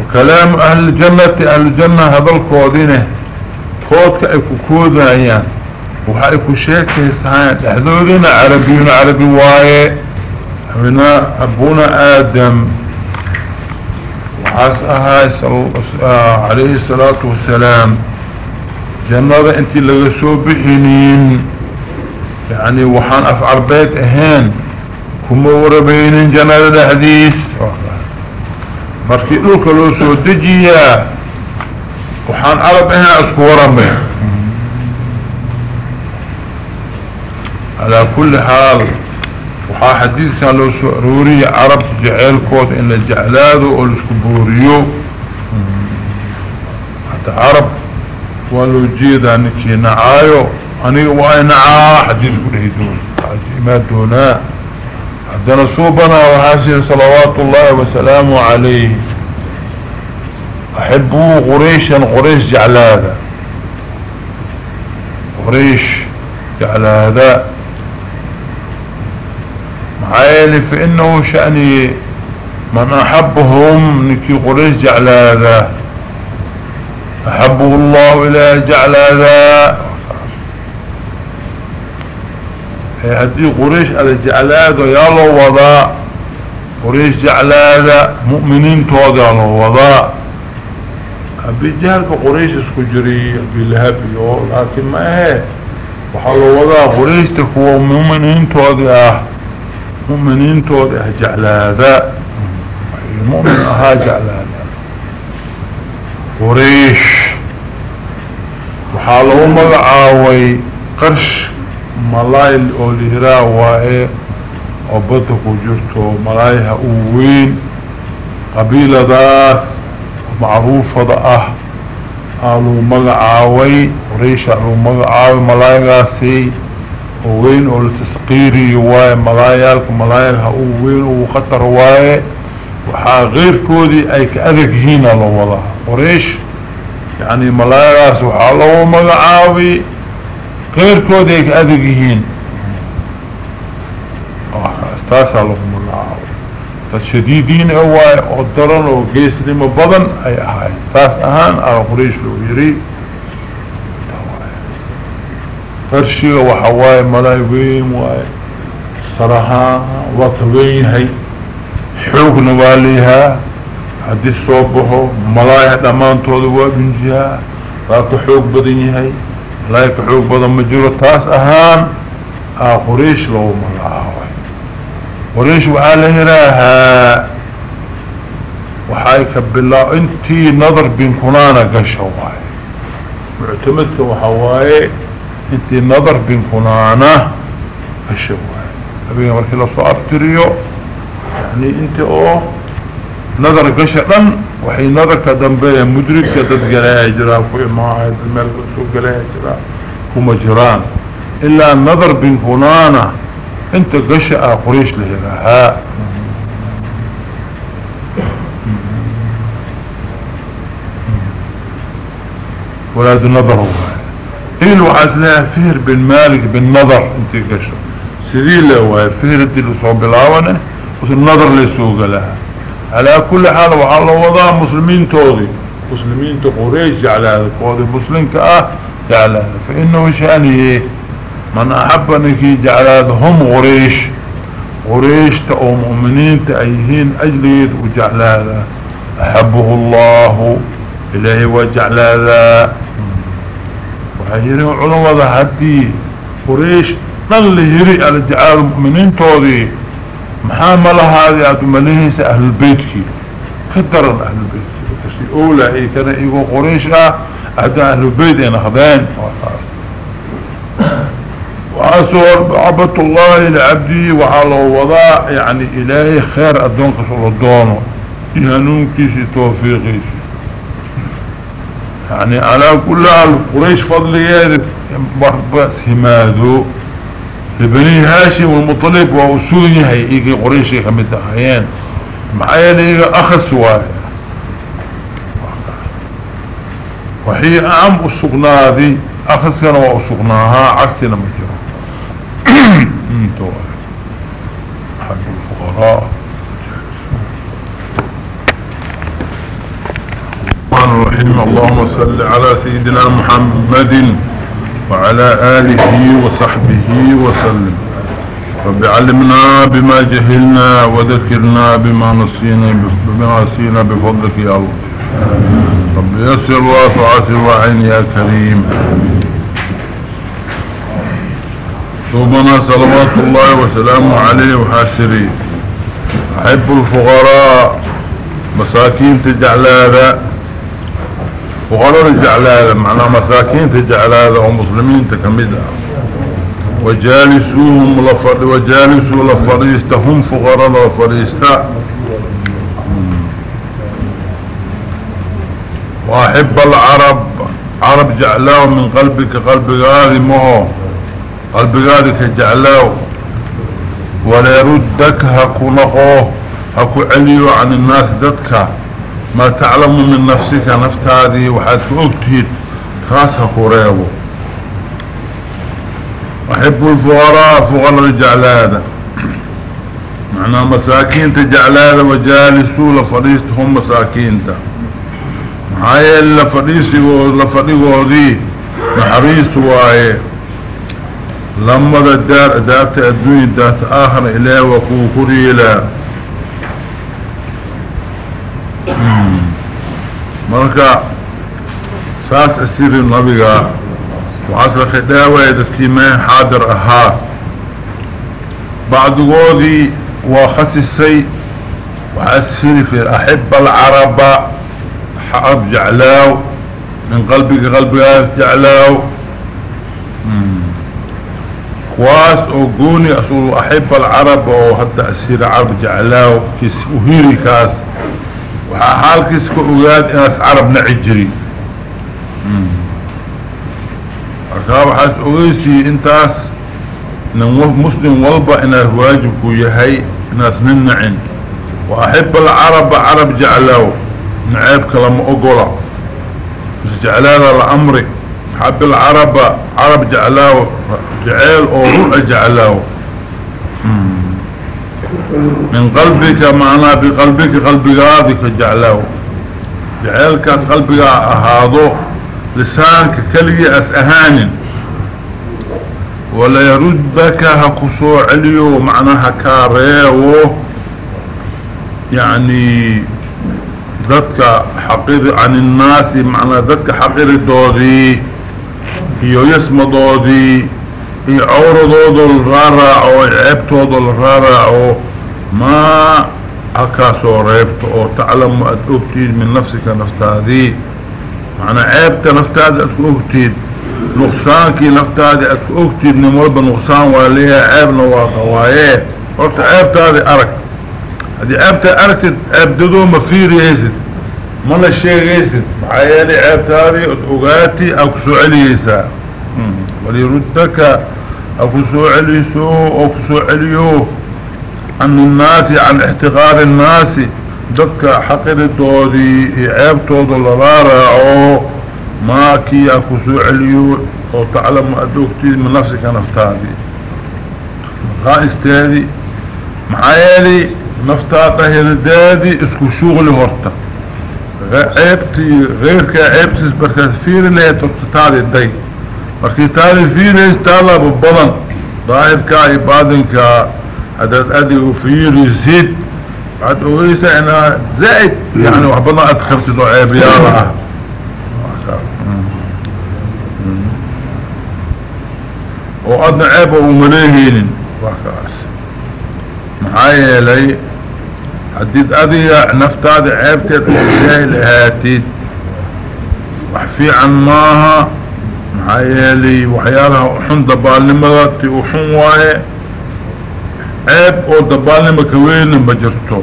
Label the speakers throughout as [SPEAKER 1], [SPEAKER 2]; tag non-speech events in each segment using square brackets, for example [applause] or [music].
[SPEAKER 1] وكلام أهل الجنة أهل الجنة هذا الكودينه كودك ايكو كودايان وحايكو شيكي سهان احذورنا عربيون عربي واي ابنا أبونا آدم. وحاسها عليه الصلاة والسلام. جنة انت اللي بحنين يعني وحان أفعر بيت اهان كما وربين جنة الحديث markii dhulka loo soo dejiyaa waxaan carab ahaa isku warame calaa kulli xaal waxaa xadiidkan loo soo arooriyay carab jaceylkooda in la jeclaado oo laisku booriyo hadda carab waa loo jeedaa ninkii nacaayo aniga waa nacaa xadiidku dhahi doon imaa doonaa حدنا صوبنا وحاسر صلوات الله وسلامه عليه. أحبوه قريشا قريش جعل هذا. قريش جعل هذا. معايلي فإنه شأني من أحبهم نكي قريش جعل هذا. أحبه الله إلى جعل هذا. هدي قريش على جعلاده يالو وضاء قريش جعلاده مؤمنين توضع له وضاء أبي جهل قريش اسكجري أبي لهبي لكن ما هي؟ وحلو وضاء قريش تكوى مؤمنين توضع مؤمنين توضع جعلاده المؤمن أها جعلاده قريش. وحالو مقعاوي قرش. ملاي oo lihiraa waaye oo badda ku jirto malaayaha uu weyn qabiiladaas macruufada ah aa lagu magacaaway quraysha lagu magacaaway malaayagaasi oo weyn oo la tasqiiriyo waaye malaayaalka malaayaha uu weyn uu khatar waaye waxaa keyrkoodii ay ka adag yihiina la wadaa magacaabay غيركود ايك ادقيهين استاسا لهم الله فالشديدين اواي قدران وقيس لما بضن أي اهاي تاس آهان أو قريش لو يري. فرشي وحواي ملايوين وأي صراحة وطوين هاي. حوق نواليها هدي الصوبه ملايها دمان تودوا بنجيها. فاكو حوق بدني هاي. لا يكحوك بدن مجرو تاس أهان آه قريش لو ملاهوي قريش وعاله راها وحايك بالله انتي نظر بين كنانا قشواي معتمدك وحواي انتي نظر بين كنانا قشواي ابينا مركي لو صعب تريو. يعني انت اوه نظر قشرا وحي نظر كدنبيا مدرك كدد جرا كوي معاهد المال سوق قلايا جرا كما جران إلا النظر بين فنانا أنت قشأ قريش لهذا ولاد النظر هو. إلو عزلها فهر بالمالك بالنظر أنت قشأ. سبيل هو فهر دي لصعب العوانة والنظر لسوق لها. على كل حال وحال وضع مسلمين توضي مسلمين تقريش جعل هذا قوضي مسلم كأه جعل. هذا فإنه شأنه من أحب أنك جعل هذا هم غريش غريش تأو مؤمنين تأيهين أجليد وجعل هذا أحبه الله إلهي وجعل هذا وحيرين علماء ذا هدي قريش نل يري على جعل المؤمنين توضي محاملة هذه عبد مليهيس أهل البيت كي كدرا أهل البيت كسي أولى إيه كان إيقو قريشة أهدا أهل البيت إن أخذين وأسور عبد الله لعبدي وعلى وضاء يعني إلهي خير أدونك صلى الدونه يهنون كيسي توفيقي يعني على كل قريش فضلي بس هماذو لبني هاشم والمطلب وأسوني هاي إيقي قريشي خمد أخيان معايا لإيقي أخس واحد وحي أعم أسقنا ذي أخس كان وأسقناها عكسنا مجرى [coughs] حق الفقراء. الرحيم اللهم صل على سيدنا محمد. وعلى آله وصحبه وسلم. رب علمنا بما جهلنا وذكرنا بما نسينا بما نسينا بفضلك يا الله. رب يسر واسعسر وعين يا كريم. صوبنا صلوات الله وسلامه عليه وحاشرين أحب الفقراء مساكين تجعل هذا فقراء تجعل هذا معنى مساكين تجعل هذا ومسلمين تكمدها وجالسوهم لفر وجالسوا لفريستهم فقراء لفريستا. وأحب العرب عرب جعلاه من قلبك قلب غادي مهو قلب غادي كجعلاه. ولا يردك هكو نقوه هكو عليو عن الناس ددك ما تعلم من نفسك نفت هذه وحد أكتهد خاص هكو ريبو أحب الفقراء فقراء هذا معنى مساكين تجعل هذا وجالسوا لفريستهم مساكين تا هاي اللفريسي ولفريقه ذي محريس وايه لما الدار دارت الدنيا دارت آخر إليه وكوكري إليه. مركا ساس أسير النبي وعصر خداوة يدكي ما حاضر أها. بعد قوضي وخسسي وأسير في أحب العرب حرب جعلاو من قلبك قلبك جعلاو. كواس أو قوني اصول احب العرب أو اسير عرب جعلاو كيس اهيري كاس وحال كيس كأولاد إناس عرب نعجري أكاب حاس أويسي إنتاس نموه مسلم والبا إناس واجبكو يهي إناس ننعن وأحب العرب عرب جعلاو نعيبك لما اقولا بس جعلالا لأمري. حب العرب عرب جعلاه جعل أو روح جعلاه. من قلبك معنا بقلبك قلبك هذك جعلاه جعلك قلبك هذا لسانك كلي اسهان ولا يردك هكسو عليو معناها كاريو يعني ذاتك حقير عن الناس معنى ذاتك حقير iyo yasmadoodii iyo cawradooda la raaraaco ceebtooda la raaraaco maa halkaasoo reebto aad ogtiid min nafsika naftaadii macnaa ceebta naftaada aad ku ogtiid nuqsaankii naftaadii aad ku ogtiid nin walba nuqsaan waa leeyahay ceebna waa qawaayee horta ceebtaadii arag haddii ceebtaa aragtid ceebdadoo ma fiiriyaysid mana sheegaysid maxaa yeelay ceebtaadii od ogaati aa kusoo celiyeysaa walirudaka aa عن الناس عن احتقار الناس دكا حقر الدودي عيب طود الرارع ما كي اكسو عليو أو تعلم أدوكتي من نفسك نفتادي غائز تادي معايلي نفتاده ردادي اسكو شغل هورتا عيبتي غير كعيبتي بركات فيري لا تتتالي الدي بركات فيري استالة ببضن ضائب كعبادن كعبادن عدد ادي وفير يزيد بعد اويسا أنا زائد يعني وحبنا ادخلت له عيب يا الله وأدنى عيب ومليهين وحكاس معايا لي. حديد أذية نفتاد عيبتك إلهي لهاتيد وحفي عن ماها محايالي وحيالها وحن دبالنمغاتي وحن واي. عيب أو دبالنمة كوين بجرتو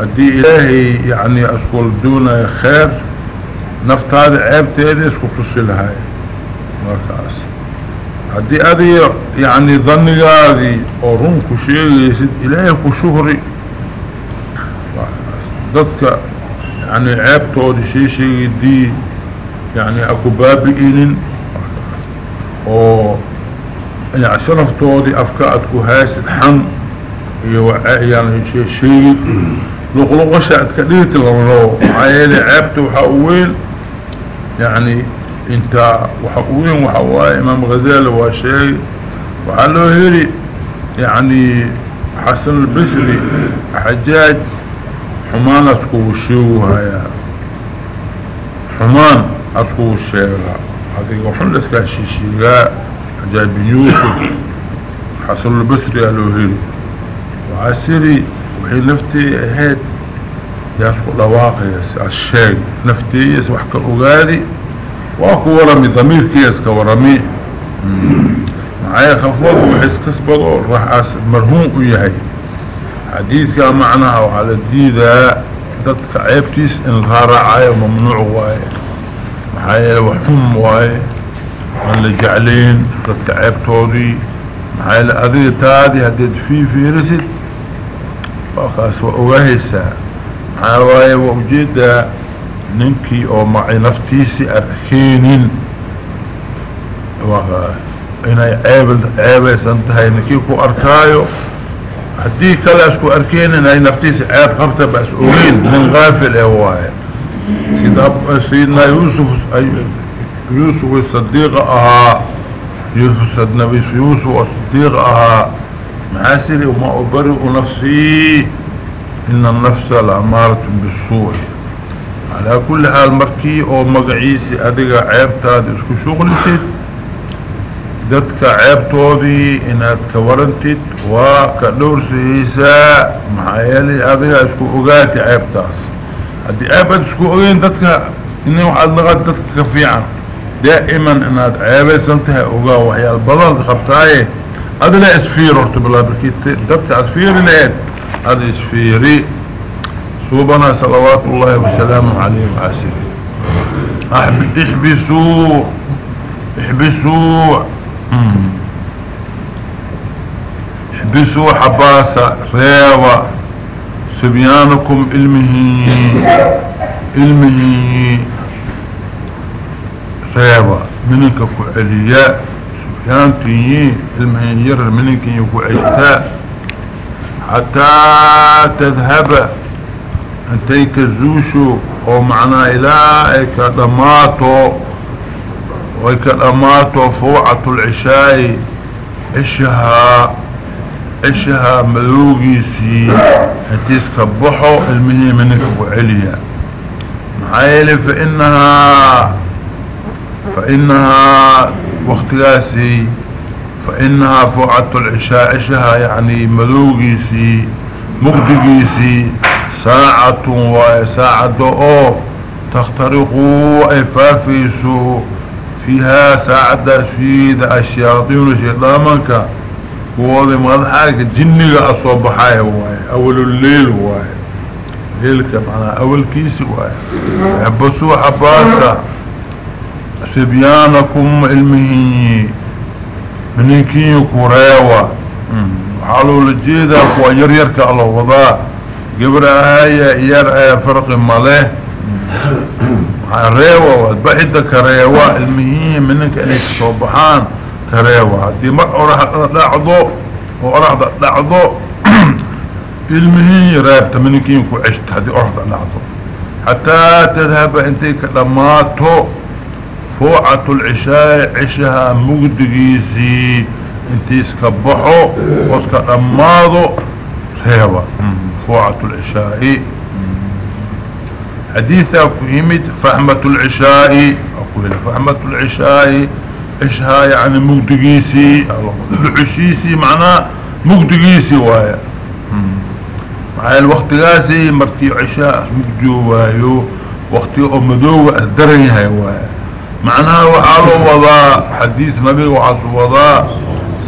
[SPEAKER 1] هدي إلهي يعني أسكول دون خير. نفتاد عيبتي إذي اسكو تصلها مركز هدي أذية يعني ظني هذه أو رنكو شيء يسد إلهي كشهري. dadka yani ceebtooda sheesheegay dii yani aku baabi-inin oo yani sharaftoodii afka ad ku haysid xan iyo yani sheesheegid لقلق شعد كديرك لغلو عيالي عيبت وحاوين يعني انت وحاوين وحواي إمام غزال وشيء. وحلو هيري يعني حسن البشري حجاج حمان اسكو الشيوها يا حمان اسكو الشيوها هذه وحن لسكا حجاج بن يوسف حسن البشري قالوا هيري وعسيري وحي نفتي اهيد ياسكو لواقي الشيء نفتي يسوح كالأغادي وأكو ورمي ضمير كيس كورمي معايا خفوض وحيس كسبضو راح مرهون ويهي حديث كان معناها وعلى الديدة. ضدك عيبتيس إن واي. معايا وحم واي. اللي جعلين ضدك عيبتودي معايا لأذي تادي هديد في في رسد وخاص وأغاهيسا معايا واي وأجيد ننكي أو معي نفتيسي ceeb ceebaysan tahay ninkii ku arkaayo haddii kale isku arkeen inay naftiisa ceeb qabta bas ogeyn nin kaafil ee waaye sida sayidna yuusuf يوسف الصديق أها. يوسف النبي يوسف الصديق أها. معسري وما أبرئ نفسي. إن النفس لأمارة بالسوء. على كل حال مركي أو مقعيسي ادقى عيبتا اسكو شغلتت دتك عيبتوذي إن اتكورنتت وكالورسي هيسا معايالي ادقى اسكو اقاتي عيبتاس أدي عيبت اسكو اقين دتك. إني وحد لغا دتك كفيعا. دائما إنها عيبا سنتها اوغاو وحيا البضل خبتاي. ادلا إسفير ارتب الله بكي تدبت إسفير الهد اد إسفيري. صوبنا صلوات الله وسلامه عليه وعسير احبسوا احبسوا حباسة. ريوة سبيانكم المهي المهي ريوة منك كعلياء سبيان تيي علمه ير منك يكو عشتاء حتى تذهب أنتيك الزوشو أو معنا الهيك دماتو ويكلماته فوعة العشاء. عشها عشها ملوغيسي. هتيس كبحو المهي منك وعليا معايلي فإنها فإنها واختلاسي فإنها فوعة العشاء عشها يعني ملوغيسي مقدقيسي ساعة وساعة أو تخترقوا إفافيسو فيها ساعدة سيد الشياطين الشيطانك ووضي مضحاك جنك أصوبحايا هواي أول الليل هواي ليلك معنا أول كيس هواي يحبسوا حباسا سبيانكم علمه منكين كوريوة وحالوا لجيدا كوا يريرك الله وضاء قبر هاي يرأي فرق ماليه ريوة بعد كريوة المهية منك انك صبحان كريوة دي مرة راح دعضو. وراح دعضو. المهية رابط منك ينكو عشت. هذه راح دعضو. حتى تذهب انتك لماتو فوعة العشاء عشها مقدقيسي انتي اسكبحو واسك لماضو ريوة فوعة العشاء. حديثة يمد فحمة العشاء. أقول فحمة العشاء. إشها يعني مقدقيسي العشيسي معناه مقدقيسي وايا. معايا الوقت قاسي مرتي عشاء مقدو وايو. وقتي أمدو أسدري هاي وايا. معناها وحالو وضاء حديث نبي وحاسو وضاء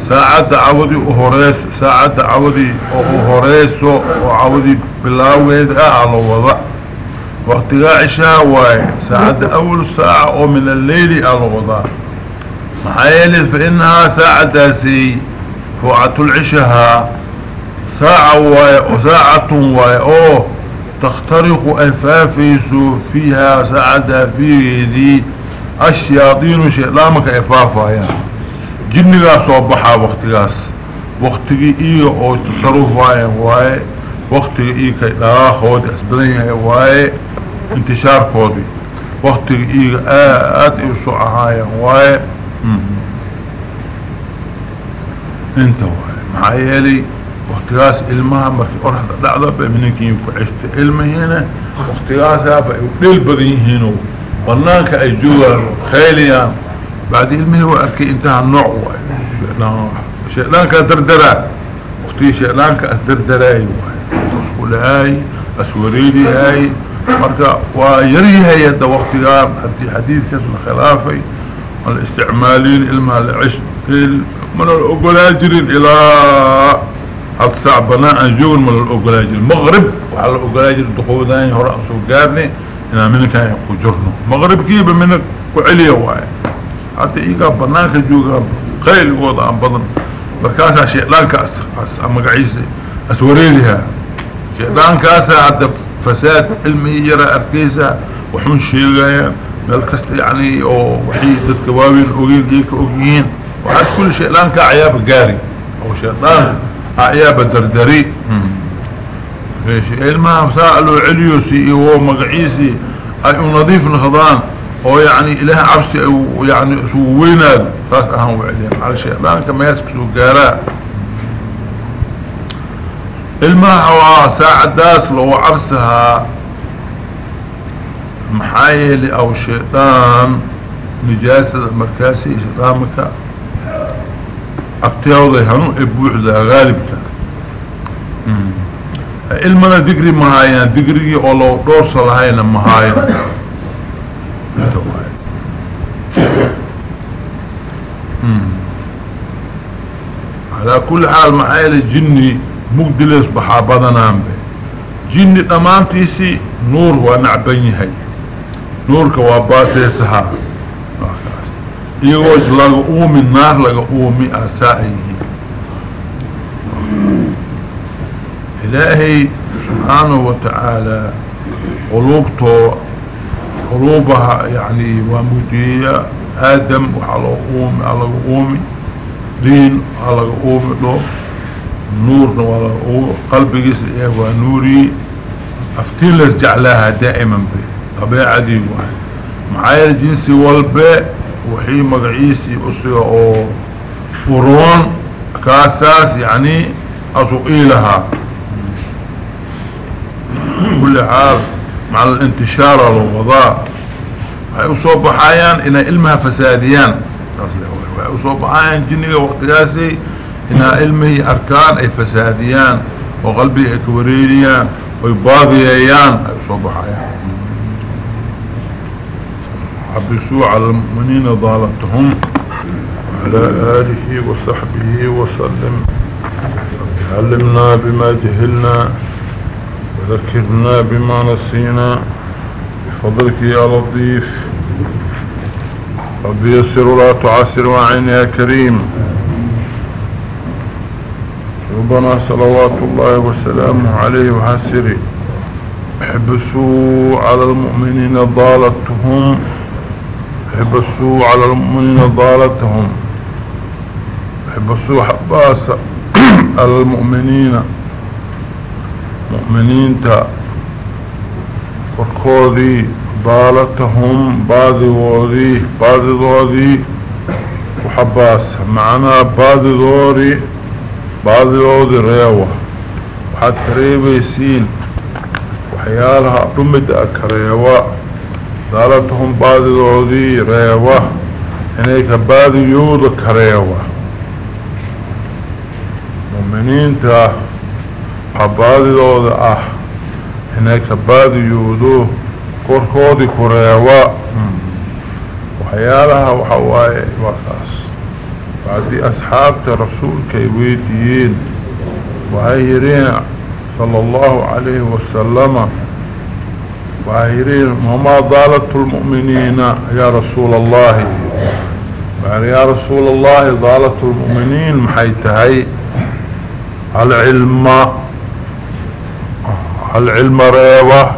[SPEAKER 1] ساعة عودي أهوريس ساعة عودي أهوريسو وعودي بلاويد أعلى وضاء وقتها عشاء واي ساعة أول ساعة من الليل الغضاء محايلة فإنها ساعة داسي فوعة العشاء ساعة واي وساعة واي أوه تخترق أفافيس فيها ساعة فيه دي الشياطين شيطانك إفافا يعني جنغا صوبحا وقتغاس وقتغي إيه أو تصرف واي واي وقت إيكا لا خود أسبرين واي انتشار خودي وقت إيكا آت إيسو عهايا واي انت واي معايا وقتقاس علمها مركي أرحض لعضة بمنك ينكو عشت علمه هنا وقتقاسها بيقلل بدين هنا بنانك أي جوار خيليان بعد علمه وأركي إنتهى النوع. شئلانك أدردرا. وقتي شئلانك أدردراي واي هاي أسوريدي هاي. مركا ويري هاي يد وقتقام حدي حديث يسمى خلافي. الاستعمالين علمها العشت من الأقلاجرين إلى هاد ساعة بناء جول من الأقلاجر المغرب وعلى الأقلاجر دخوداني هراء سوقارني. إنا منك يقو جرنو مغرب كيف منك؟ وعليا واي. حتى إيقا بناك جوغا خيل وضع عن بضن بركاسا شيطان كاس أما قعيسي أسوريلها شيطان كاسا حتى فساد علمي يرى أركيسا وحون شيغايا مالكست يعني أو وحيد الكوابين اوغين ديك اوغين وحد كل شيطان كعياب قاري أو شيطان عياب دردري علمها سألوا عليوسي هو مقعيسي أي نظيف نخضان أو يعني إله عبسي أو يعني سوينا فاس أهم وعليهم على الشيطان كما يسك سو قارا. علمها هو ساعة داس لو عبسها محايل أو شيطان نجاسة مركاسي شيطان مكا. ابتياوضي هنو إبوع ذا غالبك علمنا دقري مهاينا دقري أو لو دور صلاحينا مهاينا على كل حال محايل الجني مقدلس بحابضنا جني تمامتيسي نور ونعبني هاي نورك واباسيسها يقول لغا اومي النار لغا اومي اسائيه إلهي سبحانه وتعالى قلوبته قلوبها يعني ومدية آدم وعلى أومي على أومي دين على أومي له نور وعلى قلبي قسل ونوري أفتين لس جعلها دائما به طبيعة دي واحد. معايا الجنسي والباء وحي مقعيسي أسرع أو فرون كاساس يعني أسئلها كل حال مع الانتشار الوضاء هاي أصوب حيان إن علمها فساديان. هاي أصوب حيان جنية وقتقاسي إن علمه أركان أي فساديان. وقلبي أكوريريان. ويباضيان هاي أصوب حيان حبسوا على المؤمنين ضالتهم. وعلى آله وصحبه وسلم. علمنا بما جهلنا. وذكرنا بما نسينا بفضلك يا لطيف. رب يسر لا تعسر وعين يا كريم. ربنا صلوات الله وسلامه عليه وحسره احبسوا على المؤمنين ضالتهم. احبسوا على المؤمنين ضالتهم. احبسوا حباسا على المؤمنين. مؤمنين تا وركوذي ضالتهم باذي وذي باذي ذوذي وحباس معنا باذي ذوري باذي ذوذي ريوة وحد قريبة يسين وحيالها رمد أكريوة ضالتهم باذي ذوذي ريوة إنيك باذي يوض كريوة مؤمنين تا حبادي آه هناك بادي يودو كوركودي كوريوا. وحيالها وحواي وقاس بعد أصحاب رسول كيويديين وعيرين صلى الله عليه وسلم. وعيرين وما ضالت المؤمنين يا رسول الله. يعني يا رسول الله ضالت المؤمنين محيتهي العلم العلم ريوة.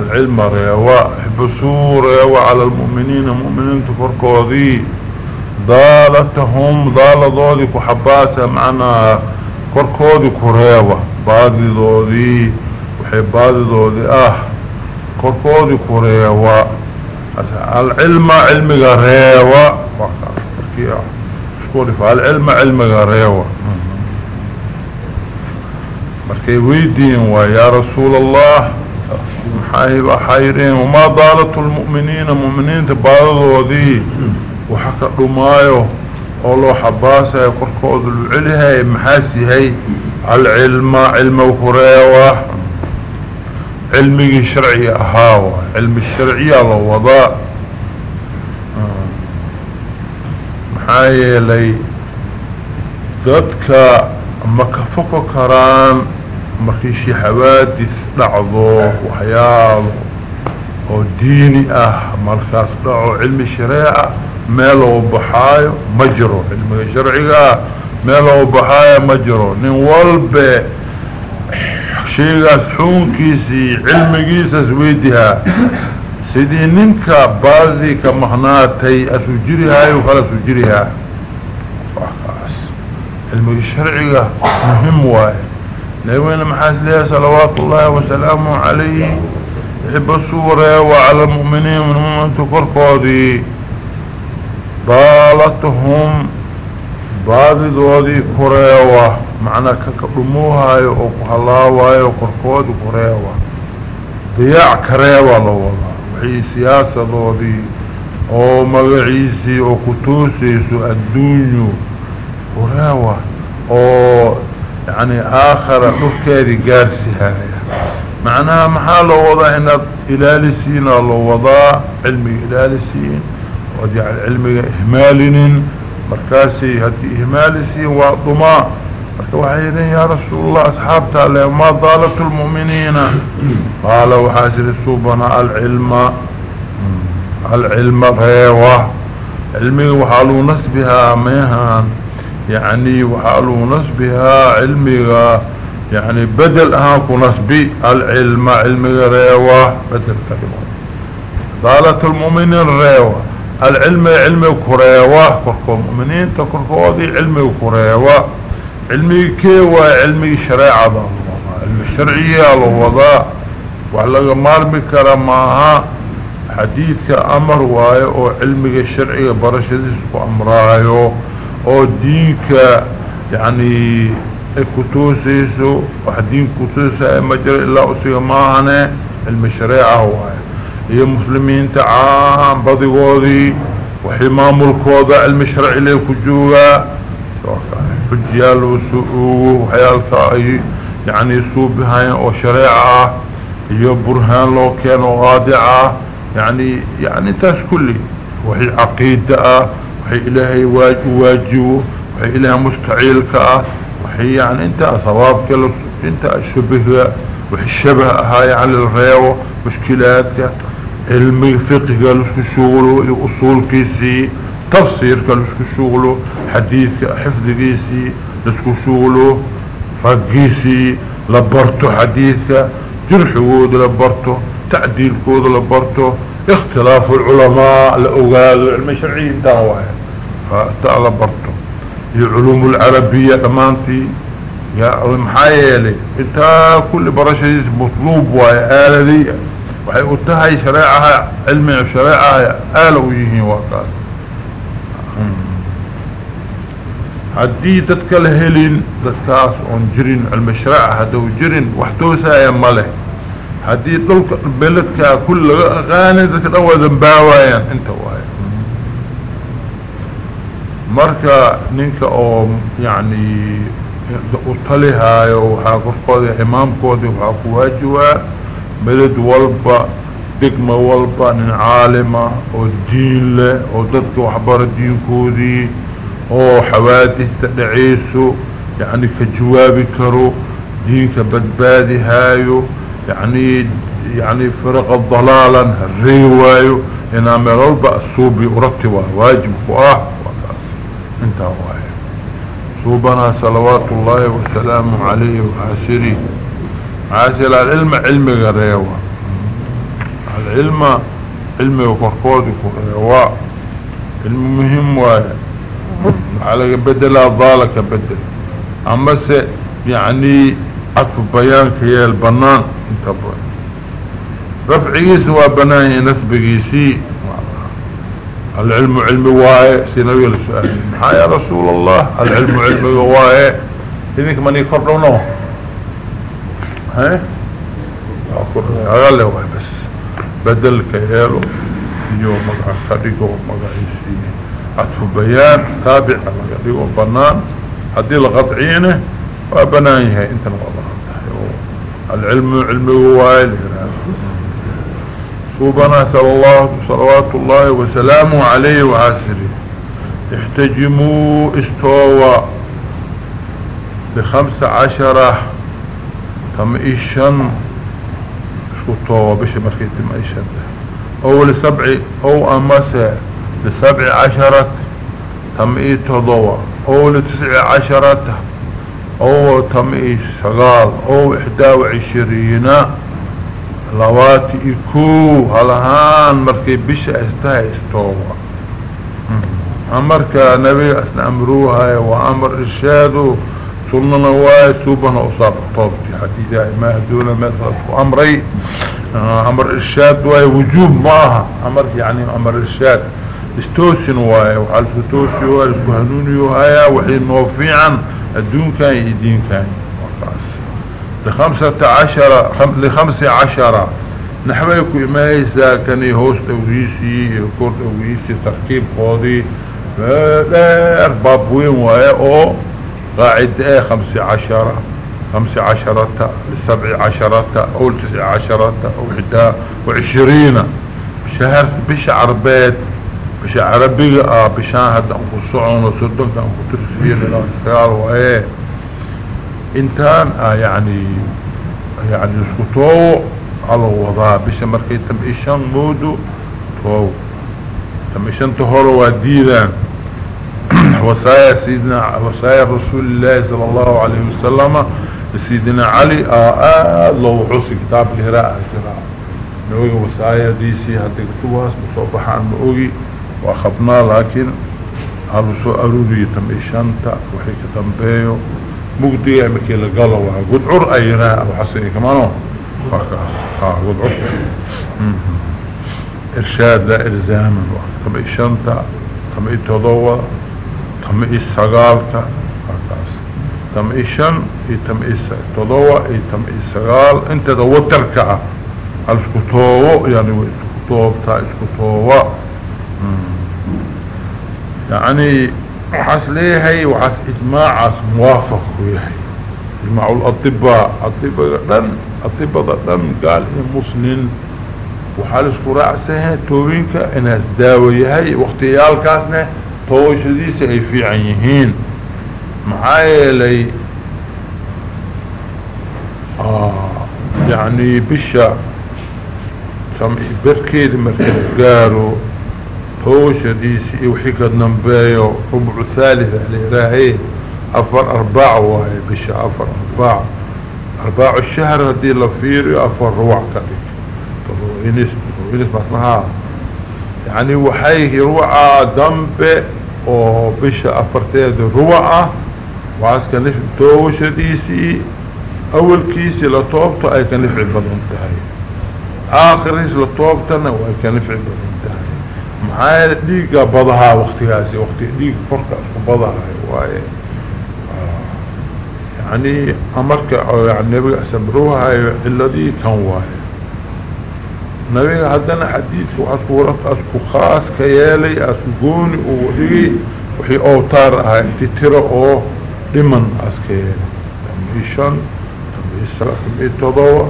[SPEAKER 1] العلم ريوة. احبسوا ريوة على المؤمنين. مؤمنين تفرقوا ذي ضالتهم. ضال ضودي كحباسة معنا. كريوة. باقي ذوذي وحي باقي ذوذي آه. كركودي كريوا العلم علم غريوا شكوري. فالعلم علم مركي ويدين ويا رسول الله محايب حيرين وما ضالت المؤمنين المؤمنين تبادوا ذي وحكا رمايو ولو حباسة يقرقود العلي محاسي هاي العلم علم وكريوة علمي شرعي اهاوة علم الشرعي الله وضاء محايا لي ذاتك مكفوك كرام مكيشي حوادث لعضو وحياله وديني آه مركز دعو علم الشريعة ميلو بحايو مجرو علم الشرعي ميلو بحايو مجرو نوالب شيغاس حونكيسي علم جيساس ويدها سيدي ننكا بازي كمهناتي اسجريها وخلا سجريها علم الشرعي مهم واي محاس لها صلوات الله وسلامه عليه يحب الصورة وعلى المؤمنين من مؤمن تكركودي ضالتهم بعض ذوذي كريوة معنى كقدموها وقهلاوها وقركود كريوة ضياع كريوة لولا. وحي سياسة ذوذي أو مغعيسي أو كتوسيسو الدنيو كريوة أو يعني آخر نفكاري قارسي هاي معناها محال وضع هنا إلالسين وضع علمي إلالسين وجعل علمي إهمالين مركاسي هدي إهمالسين وضماء. وحيدين يا رسول الله أصحابتا ما ضالت المؤمنين. قال وحاسر السوبنا العلم العلم غيوة علمي وحالو نسبها ميهان يعني وحالو نسبها علمي يعني بدل اهاكو نسبي العلم علم ريوة بدل كلمة. ضالة المؤمنين ريوة. العلم علم كريوة كركو المؤمنين تكركو ذي علم كريوة علمي كيوة علمي شريعة علم الشرعية الوضاء وحلق مارمي كرماها حديثك أمر واي أو علمي الشرعية برشدسك امرايو أو دينك يعني كتوسيسو وحدين كتوسا مجرى إلا أسيغ ماهنة المشريعة هو. هي مسلمين تعام بضيغوذي وحمام الكوضة المشرع إليه كجوغا. حجيال وسؤوه وحيالك يعني سوبهاين وشريعة هي برهان لو كانوا غادعة. يعني يعني تاس كلي. وحي عقيدة. وحي إلهي واجه وحي إلهي مستعيلك. وحي يعني انت ثوابك انت الشبه وحي هاي على الريوة مشكلاتك علمي فقه قالوا شغله اصول كيسي تفسير قالوا شغله حديث حفظ كيسي اسكو شغله فقيسي لبرتو حديثك جرح وود لبرتو تعديل كود لبرتو اختلاف العلماء لأغاد العلم الشرعي انتهوا فتعال برتو العلوم العربية كمانتي يا محايلي إنت كل برشيس مطلوب وهي آلة دي. وحي قلتها شريعها علمي وشريعها آلة ويهين وقال. هدي دادك الهلين دادكاس عن جرين علم الشريعة هدو جرين وحتوسا يا ماله هدي دلك بلدك كل غاني دادك الأول ذنباويا انت وايا مركا نينكا أو يعني اطلها أو حاقف قوضي امام قوضي وحاقو هجوا مدد والبا دقم والبا نين عالما أو الدين له أو ضدك وحبار الدين كوذي أو حوادث تدعيسو يعني فجوابي كرو دينك بدبادي هايو يعني يعني فرق الضلالا هالريوايو أنا مرالبا السوبي ارتوا واجب واحد أنت واحد صوبنا صلوات الله وسلامه عليه وعاشري عاشر العلم علم غريوة. العلم علم وكركود وكريوة المهم واحد على بدل ضالك بدل. أما يعني عطف بيان كيال بنان انتبه رفعيس وبنان نسبقيسي العلم علم واي سينوي السؤال يا رسول الله العلم علم واي إذنك من يقرونه ها؟ أغلى واي بس. بدل كيالو يوم مقع كدقو مقع عطف بيان تابع مقع بنان هذه القطعينه وبنايها إنت نوضع العلم علم وايل صوبنا صلى الله صلوات الله وسلامه عليه وعاسره احتجموا استوى بخمسة عشرة. تم إيشان. شو طوى؟ بش مركيت تم إيشان أو لسبع أو امسا لسبع عشرة. تم اي تضوى؟ أو لتسع عشرة. أو تم اي سقال أو إحدى وعشرين. لواتي إكو هلهان مركي بش استها استوى. امرك نبي اسنا أمروها وأمر ارشاده سننا واي سوبنا أصاب طوبتي حديثة ما دون مثل أمري. أمر إرشاد واي وجوب معها أمر يعني أمر إرشاد. استوسن واي وحال ستوسي واي اسكهنوني وهايا وحين موفيعا. الدون كان يدين كان. لخمسة عشر خم... لخمسة عشر. نحويكو إمايسا كان يهوس أوريسي يكور أوريسي تركيب قاضي فلا بابوين واي أو قاعد إيه؟ خمسة عشرة خمسة عشرة سبع عشرة أو تسع عشرة أو حدا وعشرين شهر بشعر بيت بشعر بيقى بشاهد انكو صعون وصدق انكو ترسيين الاسرار وإيه. انتان آه يعني يعني اسكتو على الوضاء بش مركي تم ايشان مودو تو تم ايشان تهورو وديدان [clears throat] وصايا سيدنا وصايا رسول الله صلى الله عليه وسلم سيدنا علي آه آه لو عصي كتاب الهراء. الجراء نوغي وصايا ديسي هتكتوها مصوبحا عن نوغي واخبنا لكن هلو سو أروري تم ايشانتا وحي كتنبيو مقدية مكي لقلوا قد عر اينا وحسيني كمانو. آه قد عر إرشاد لا الزاما تم ايشانتا تم ايتضوى تم ايساقالتا تم ايشان تم ايتضوى تم ايساقال إنت دو تركع الاسكتوو يعني اسكتوو بتا اسكتوو يعني وحاس ليهي وحاس إجماع موافق ويهي إجماع الأطباء أطباء دن أطباء دن قال ان مسنين وحالس قرأسها توينك إناس داويهي واختيال كاسنا توش ديس أي في عيهين. معايا لي. آه يعني بشا. سم بركيد مركز قارو توشة ديسي وحكا نمبايو ربع ثالثة لإلهي أفر أرباع وهي بشا أفر أرباع أرباع الشهر هدي لفيري أفر روع كذلك إنس إنس مصنها يعني وحيه روعة دنب وبشا أفرتيد روعة وعاس كان نفع توشة ديسي أول كيسي لطوبته أي كان نفع بدنتهي آخر كيسي لطوبتنا وأي كان نفع maxaa yeele dhiiggaa badahaa waktigaasi wakti dhiiga korka isku badahay waaye. Ah, yacni amarka yan nabiga samruhayo ciladii kan waaye. Nabiga haddana xadiidka waxaa isku waranta asku khaas ka yeelay asku gooni uu dhigay wixii owtaar ahaa intitiro oo dhiman aska yeelay. Tamii shan tamii tamii todoba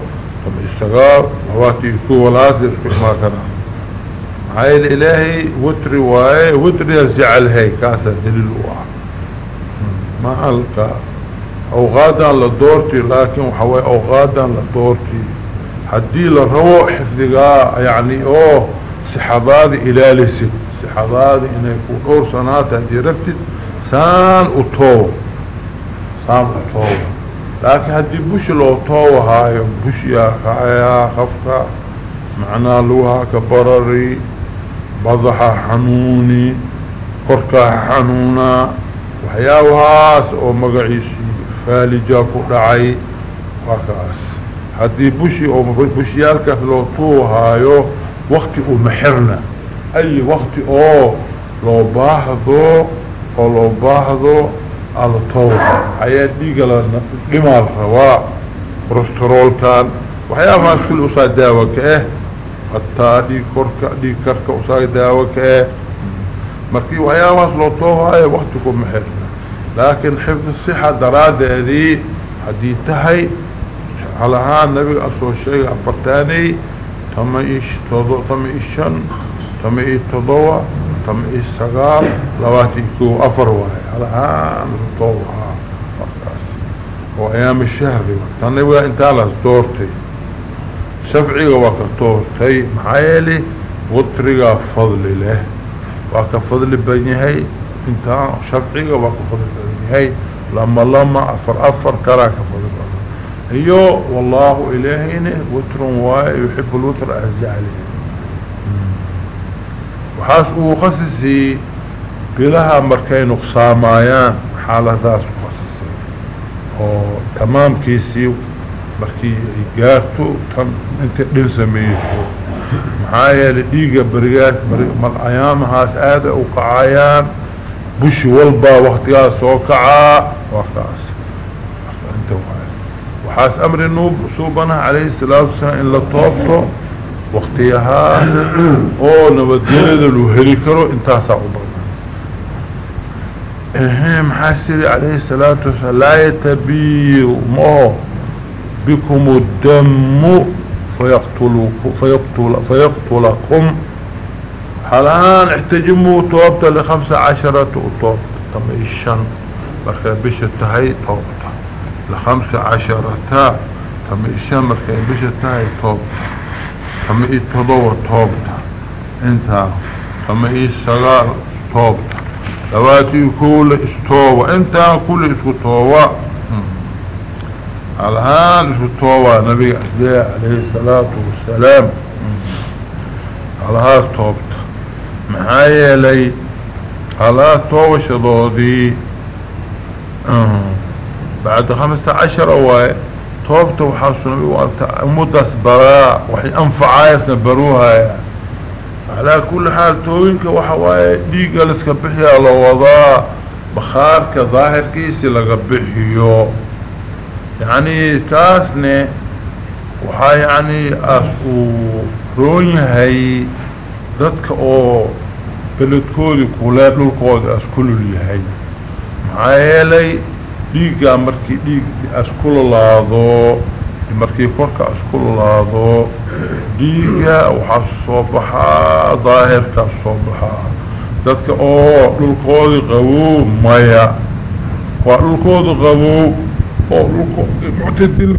[SPEAKER 1] tamii sagaal labaatan iyo kow walaasi isku imaan karaa هاي الالهي وتري واي وتري يزعل هاي كاسا دليل ما ألقى. أوغادا لدورتي لكن وحوي أوغادا لدورتي. حدي لرو حفظها يعني أوه سحبادي إلى لسد سحبادي إنه يكون اور سنات هدي ركتد سان اتو سان اتو لكن هدي بوش تو هاي بوش يا خايا خفكا معنى لوها كبرري. بضح حنوني قركا حنونا. وحياوهاس أو مقعيسي فالجا كدعي وكاس. هدي بشي أو بشيالك لو طوهايو وقت أو محرنا. أي وقت أو لو باحظو أو لو باحظو على طول. حياة ديقة لما الرواء كوليسترول كان وحياة كل أصاد داوة كأه حتى دي كركة دي كركة داوة كأه مركي وحياة لو طوها هاي وقتكم محرنا لكن حفظ الصحة درادة هذه حديثهي على ها النبي أصول الشيء أفرتاني تم إيش تضو تم إيشن تم إيش تضوى تم إيش سقال لواتي كو أفر واحد على ها نطوها وأيام الشهر تنبي انت على دورتي سبعي وقت دورتي معايلي وطريقة فضل له. وقت فضل بنيهي انت سبعي وقت فضل بنيهي لما لما أفر أفر كراك فضل. ايو والله إلهيني وتر واي يحب الوتر أهزي عليه. وحاس وخصصي بلها مركي نقصامايان حالة ذاس وخصصي. وتمام كيسي مركي إيقارتو تم انت دل سميتو معايا لديقة بريات مر أيام هاس آدة وقعايان بشي والبا وقتها سوكعا وقتاس انت وحاس وحاس أمر النوب صوبنا عليه الصلاة والسلام إلا طوبته وقتها أو نبدلد الوهري كرو انتاسا عبرنا اهم حاسري عليه الصلاة والسلام لا يتبير مو. بكم الدم فيقتلكم فيقتل فيقتلكم. حالان احتجموا توبتا لخمسة عشرة توبتا تم الشن مركا بشة هاي توبتا لخمسة عشرة تم الشن مركا بشة هاي توبتا تم إيه تضوى توبتا انت تم إيه سغال توبتا لواتي كل إستوى. انت كل إستوى. الهان استوى نبي أسداء عليه الصلاة والسلام. على توبتا معايا لي. على توبة شضودي بعد خمسة عشر واي توبته وحاسو نبي وانت مدس براء وحي أنفعايا سنبروها يعني. على كل حال توينك وحواي ديقا لسكبحي على وضاء بخارك ظاهر كيسي لقبحيو يعني تاسني وحا يعني روني هاي ذاتك أو بلدكولي قولاب للقود أسكولو لي هاي. معايلي ديقا مركي ديق أسكولو لاضو مركي فرق أسكولو لاضو ديقا وحا الصبحا ظاهر كالصبحا ذاتك أو للقود قوو ميا وللقود قوو orúkọ èmi ọdẹ délé.